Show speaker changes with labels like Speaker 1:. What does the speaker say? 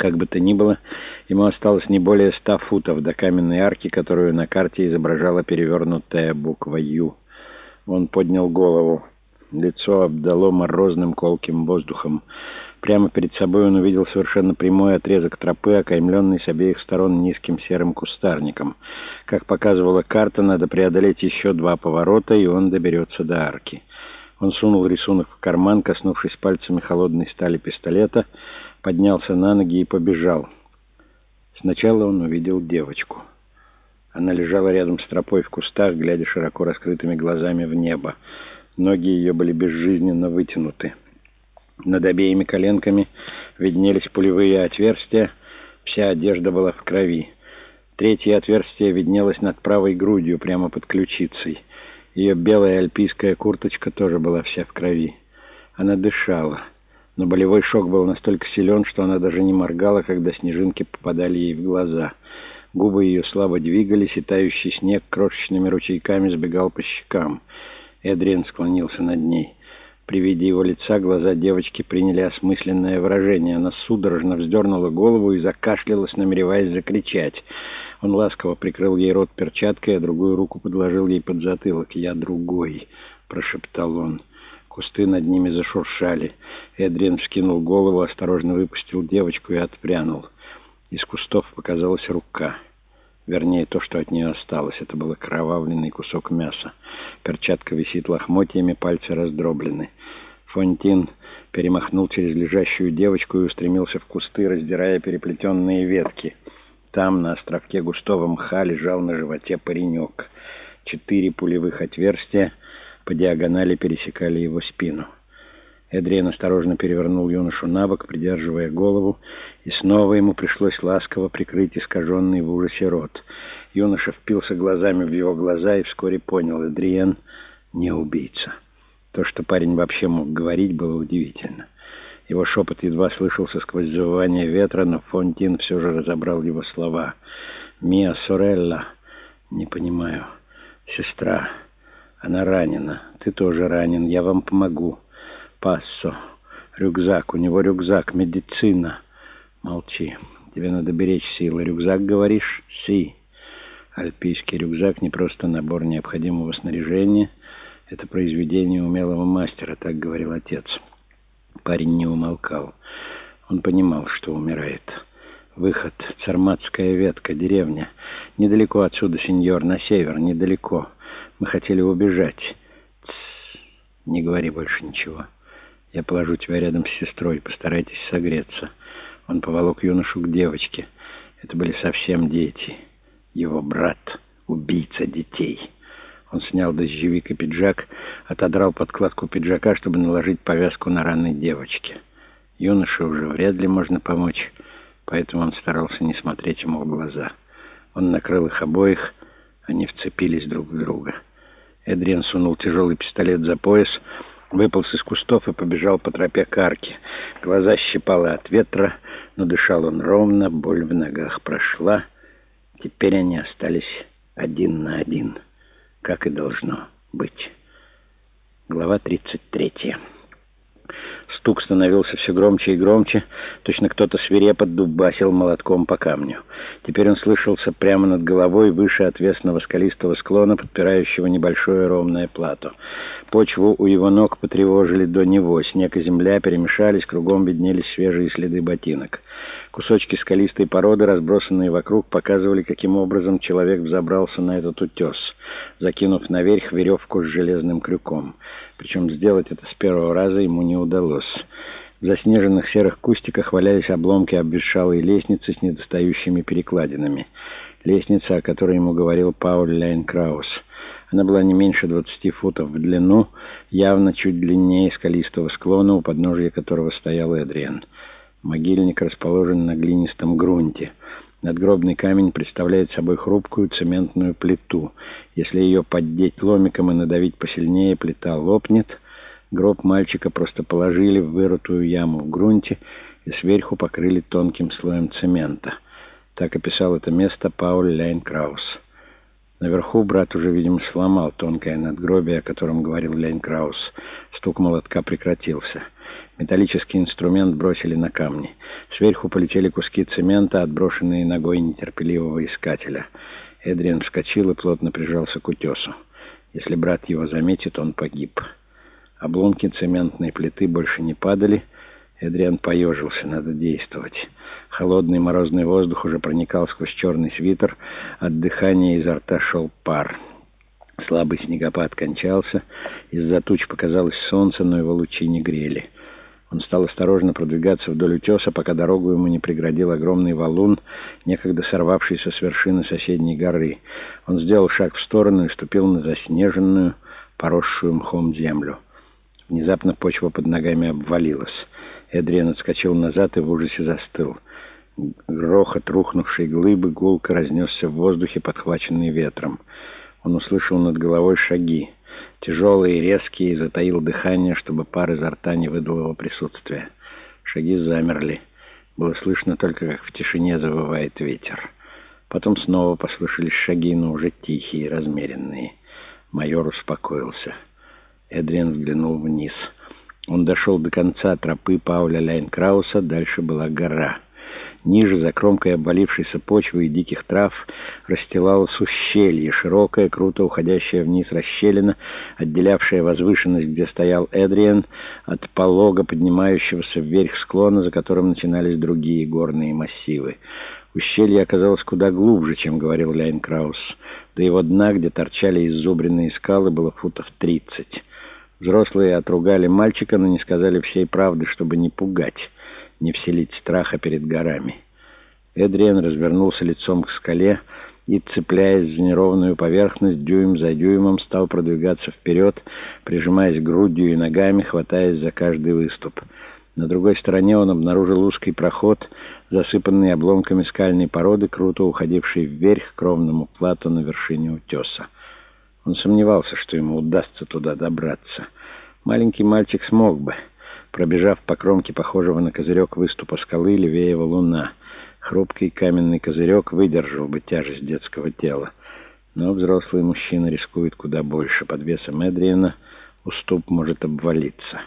Speaker 1: Как бы то ни было, ему осталось не более ста футов до каменной арки, которую на карте изображала перевернутая буква «Ю». Он поднял голову. Лицо обдало морозным колким воздухом. Прямо перед собой он увидел совершенно прямой отрезок тропы, окаймленный с обеих сторон низким серым кустарником. Как показывала карта, надо преодолеть еще два поворота, и он доберется до арки. Он сунул рисунок в карман, коснувшись пальцами холодной стали пистолета, поднялся на ноги и побежал. Сначала он увидел девочку. Она лежала рядом с тропой в кустах, глядя широко раскрытыми глазами в небо. Ноги ее были безжизненно вытянуты. Над обеими коленками виднелись пулевые отверстия, вся одежда была в крови. Третье отверстие виднелось над правой грудью, прямо под ключицей. Ее белая альпийская курточка тоже была вся в крови. Она дышала, но болевой шок был настолько силен, что она даже не моргала, когда снежинки попадали ей в глаза. Губы ее слабо двигались, и тающий снег крошечными ручейками сбегал по щекам. Эдриан склонился над ней. При виде его лица глаза девочки приняли осмысленное выражение. Она судорожно вздернула голову и закашлялась, намереваясь закричать. Он ласково прикрыл ей рот перчаткой, а другую руку подложил ей под затылок. «Я другой», — прошептал он. Кусты над ними зашуршали. Эдриан вскинул голову, осторожно выпустил девочку и отпрянул. Из кустов показалась рука. Вернее, то, что от нее осталось. Это был окровавленный кусок мяса. Перчатка висит лохмотьями, пальцы раздроблены. Фонтин перемахнул через лежащую девочку и устремился в кусты, раздирая переплетенные ветки. Там, на островке густого мха, лежал на животе паренек. Четыре пулевых отверстия по диагонали пересекали его спину. Эдриан осторожно перевернул юношу на бок, придерживая голову, и снова ему пришлось ласково прикрыть искаженный в ужасе рот. Юноша впился глазами в его глаза и вскоре понял, Эдриан не убийца. То, что парень вообще мог говорить, было удивительно. Его шепот едва слышался сквозь завывание ветра, но Фонтин все же разобрал его слова. «Мия Сорелла...» «Не понимаю. Сестра. Она ранена. Ты тоже ранен. Я вам помогу. Пассо. Рюкзак. У него рюкзак. Медицина. Молчи. Тебе надо беречь силы. Рюкзак, говоришь? Си. Альпийский рюкзак не просто набор необходимого снаряжения. Это произведение умелого мастера, так говорил отец. Парень не умолкал. Он понимал, что умирает. Выход. Царматская ветка. Деревня. Недалеко отсюда, сеньор. На север. Недалеко. Мы хотели убежать. Тс. Не говори больше ничего. Я положу тебя рядом с сестрой. Постарайтесь согреться. Он поволок юношу к девочке. Это были совсем дети. Его брат — убийца детей. Он снял дождевик и пиджак, отодрал подкладку пиджака, чтобы наложить повязку на раны девочки. Юноше уже вряд ли можно помочь, поэтому он старался не смотреть ему в глаза. Он накрыл их обоих, они вцепились друг в друга. Эдриан сунул тяжелый пистолет за пояс, выполз из кустов и побежал по тропе к арке. Глаза щипало от ветра, но дышал он ровно, боль в ногах прошла. Теперь они остались один на один как и должно быть. Глава 33. Стук становился все громче и громче. Точно кто-то свирепо дубасил молотком по камню. Теперь он слышался прямо над головой, выше отвесного скалистого склона, подпирающего небольшое ровное плато. Почву у его ног потревожили до него. Снег и земля перемешались, кругом виднелись свежие следы ботинок. Кусочки скалистой породы, разбросанные вокруг, показывали, каким образом человек взобрался на этот утес, закинув наверх веревку с железным крюком. Причем сделать это с первого раза ему не удалось. В заснеженных серых кустиках валялись обломки обветшалой лестницы с недостающими перекладинами. Лестница, о которой ему говорил Пауль Лейнкраус. Она была не меньше 20 футов в длину, явно чуть длиннее скалистого склона, у подножия которого стоял Эдриан. Могильник расположен на глинистом грунте. Надгробный камень представляет собой хрупкую цементную плиту. Если ее поддеть ломиком и надавить посильнее, плита лопнет. Гроб мальчика просто положили в вырытую яму в грунте и сверху покрыли тонким слоем цемента. Так описал это место Пауль Ляйнкраус. Наверху брат уже, видимо, сломал тонкое надгробие, о котором говорил Ляйнкраус. Стук молотка прекратился. Металлический инструмент бросили на камни. Сверху полетели куски цемента, отброшенные ногой нетерпеливого искателя. Эдриан вскочил и плотно прижался к утесу. Если брат его заметит, он погиб. Обломки цементной плиты больше не падали. Эдриан поежился, надо действовать. Холодный морозный воздух уже проникал сквозь черный свитер. От дыхания изо рта шел пар. Слабый снегопад кончался. Из-за туч показалось солнце, но его лучи не грели. Он стал осторожно продвигаться вдоль утеса, пока дорогу ему не преградил огромный валун, некогда сорвавшийся с вершины соседней горы. Он сделал шаг в сторону и ступил на заснеженную, поросшую мхом землю. Внезапно почва под ногами обвалилась. Эдриан отскочил назад и в ужасе застыл. Грохот рухнувшей глыбы гулко разнесся в воздухе, подхваченный ветром. Он услышал над головой шаги тяжелые и резкие, и затаил дыхание, чтобы пар изо рта не выдал его присутствия. Шаги замерли. Было слышно только, как в тишине завывает ветер. Потом снова послышались шаги, но уже тихие размеренные. Майор успокоился. Эдриан взглянул вниз. Он дошел до конца тропы Пауля Ляйнкрауса, дальше была гора. Ниже, за кромкой обвалившейся почвы и диких трав, расстилалось ущелье, широкая, круто уходящая вниз расщелина, отделявшая возвышенность, где стоял Эдриан, от полога, поднимающегося вверх склона, за которым начинались другие горные массивы. Ущелье оказалось куда глубже, чем говорил Ляйнкраус. До его дна, где торчали иззубренные скалы, было футов тридцать. Взрослые отругали мальчика, но не сказали всей правды, чтобы не пугать не вселить страха перед горами. Эдриан развернулся лицом к скале и, цепляясь за неровную поверхность, дюйм за дюймом стал продвигаться вперед, прижимаясь грудью и ногами, хватаясь за каждый выступ. На другой стороне он обнаружил узкий проход, засыпанный обломками скальной породы, круто уходивший вверх к ровному плату на вершине утеса. Он сомневался, что ему удастся туда добраться. Маленький мальчик смог бы — Пробежав по кромке похожего на козырек выступа скалы, левее луна. Хрупкий каменный козырек выдержал бы тяжесть детского тела. Но взрослый мужчина рискует куда больше. Под весом Эдриена уступ может обвалиться.